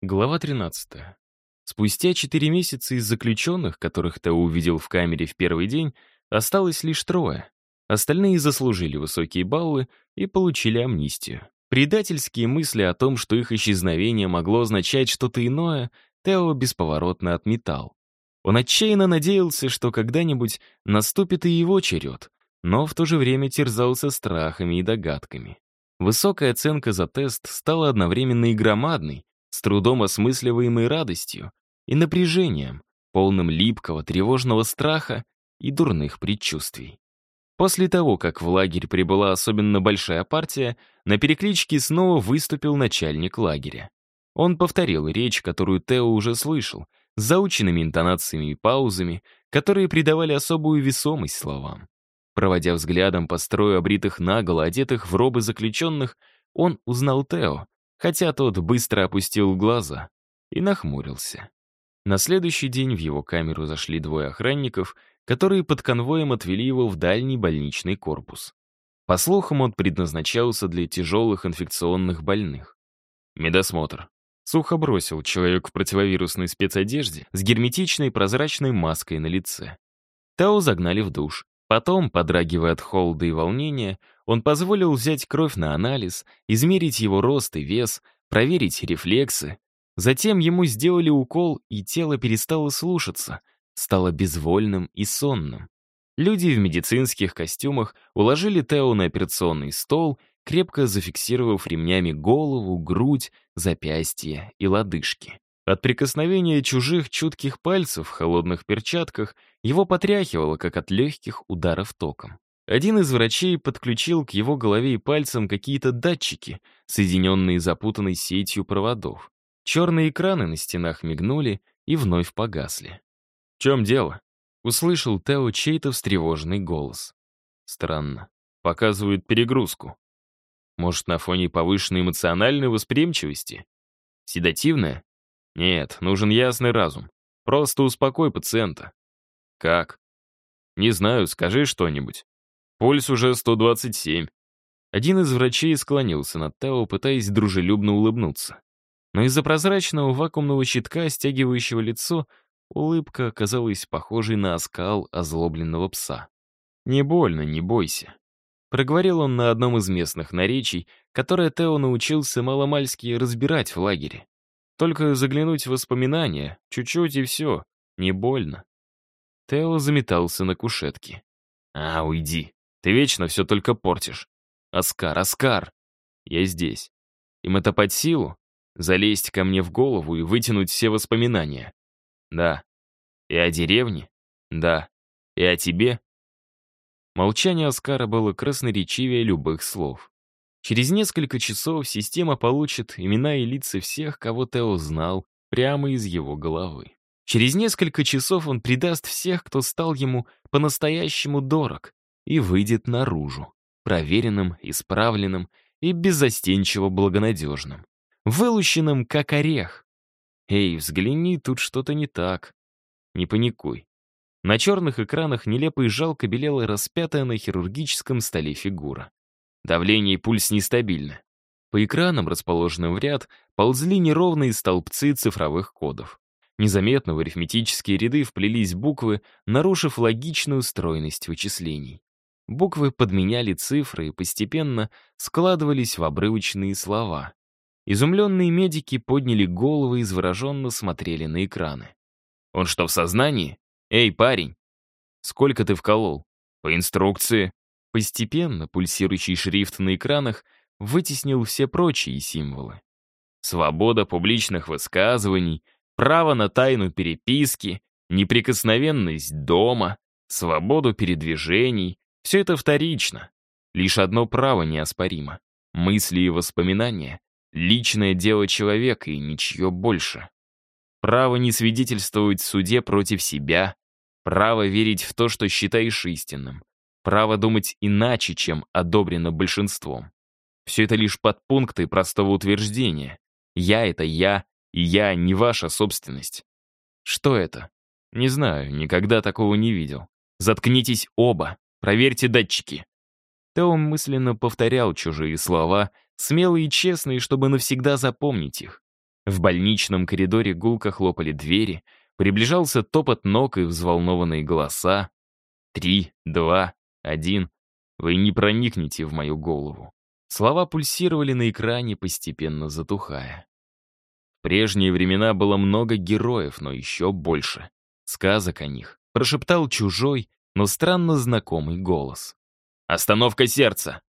Глава 13. Спустя четыре месяца из заключенных, которых Тео увидел в камере в первый день, осталось лишь трое. Остальные заслужили высокие баллы и получили амнистию. Предательские мысли о том, что их исчезновение могло означать что-то иное, Тео бесповоротно отметал. Он отчаянно надеялся, что когда-нибудь наступит и его черед, но в то же время терзался страхами и догадками. Высокая оценка за тест стала одновременно и громадной, с трудом осмысливаемой радостью и напряжением, полным липкого, тревожного страха и дурных предчувствий. После того, как в лагерь прибыла особенно большая партия, на перекличке снова выступил начальник лагеря. Он повторил речь, которую Тео уже слышал, с заученными интонациями и паузами, которые придавали особую весомость словам. Проводя взглядом по строю обритых наголо, одетых в робы заключенных, он узнал Тео, хотя тот быстро опустил глаза и нахмурился. На следующий день в его камеру зашли двое охранников, которые под конвоем отвели его в дальний больничный корпус. По слухам, он предназначался для тяжелых инфекционных больных. Медосмотр. Сухо бросил человек в противовирусной спецодежде с герметичной прозрачной маской на лице. Тау загнали в душ. Потом, подрагивая от холода и волнения, он позволил взять кровь на анализ, измерить его рост и вес, проверить рефлексы. Затем ему сделали укол, и тело перестало слушаться, стало безвольным и сонным. Люди в медицинских костюмах уложили Тео на операционный стол, крепко зафиксировав ремнями голову, грудь, запястья и лодыжки. От прикосновения чужих чутких пальцев в холодных перчатках его потряхивало, как от легких ударов током. Один из врачей подключил к его голове и пальцам какие-то датчики, соединенные запутанной сетью проводов. Черные экраны на стенах мигнули и вновь погасли. «В чем дело?» — услышал Тео чей-то встревоженный голос. Странно. Показывают перегрузку. Может, на фоне повышенной эмоциональной восприимчивости? Седативная? Нет, нужен ясный разум. Просто успокой пациента. Как? Не знаю, скажи что-нибудь. Пульс уже 127. Один из врачей склонился над Тео, пытаясь дружелюбно улыбнуться. Но из-за прозрачного вакуумного щитка, стягивающего лицо, улыбка оказалась похожей на оскал озлобленного пса. «Не больно, не бойся». Проговорил он на одном из местных наречий, которое Тео научился маломальски разбирать в лагере. Только заглянуть в воспоминания, чуть-чуть и все, не больно. Тео заметался на кушетке. «А, уйди. Ты вечно все только портишь. Оскар, Оскар! Я здесь. Им это под силу? Залезть ко мне в голову и вытянуть все воспоминания? Да. И о деревне? Да. И о тебе? Молчание Оскара было красноречивее любых слов. Через несколько часов система получит имена и лица всех, кого Тео знал, прямо из его головы. Через несколько часов он предаст всех, кто стал ему по-настоящему дорог, и выйдет наружу, проверенным, исправленным и беззастенчиво благонадежным, вылущенным как орех. Эй, взгляни, тут что-то не так. Не паникуй. На черных экранах нелепо и жалко белела распятая на хирургическом столе фигура. Давление и пульс нестабильны. По экранам, расположенным в ряд, ползли неровные столбцы цифровых кодов. Незаметно в арифметические ряды вплелись буквы, нарушив логичную стройность вычислений. Буквы подменяли цифры и постепенно складывались в обрывочные слова. Изумленные медики подняли головы и завороженно смотрели на экраны. «Он что, в сознании? Эй, парень! Сколько ты вколол? По инструкции?» Постепенно пульсирующий шрифт на экранах вытеснил все прочие символы. Свобода публичных высказываний, право на тайну переписки, неприкосновенность дома, свободу передвижений — все это вторично. Лишь одно право неоспоримо — мысли и воспоминания, личное дело человека и ничье больше. Право не свидетельствовать в суде против себя, право верить в то, что считаешь истинным, право думать иначе, чем одобрено большинством. Все это лишь подпункты простого утверждения. Я — это я, и я — не ваша собственность. Что это? Не знаю, никогда такого не видел. Заткнитесь оба, проверьте датчики. Тео мысленно повторял чужие слова, смелые и честные, чтобы навсегда запомнить их. В больничном коридоре гулко хлопали двери, приближался топот ног и взволнованные голоса. Три, два, один. Вы не проникнете в мою голову. Слова пульсировали на экране, постепенно затухая. В прежние времена было много героев, но еще больше. Сказок о них. Прошептал чужой, но странно знакомый голос. «Остановка сердца!